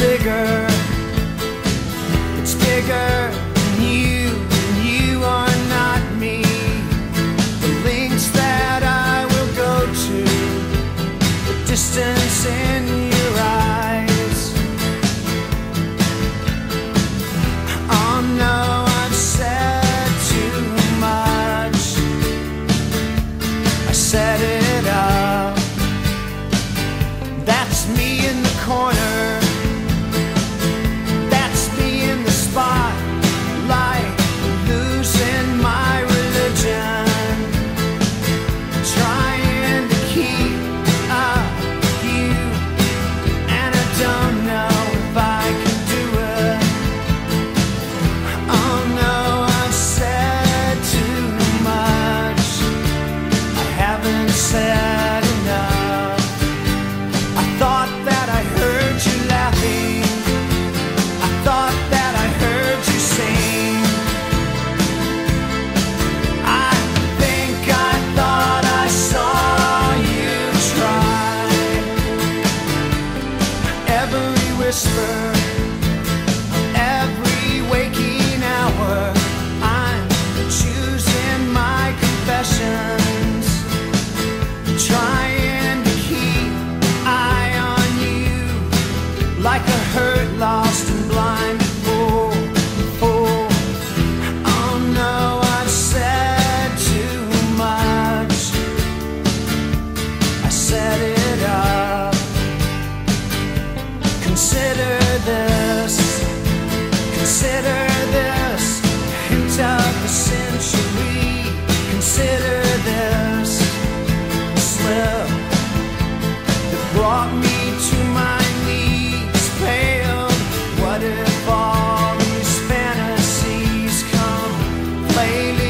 bigger. It's bigger. Every whisper What if all these fantasies come?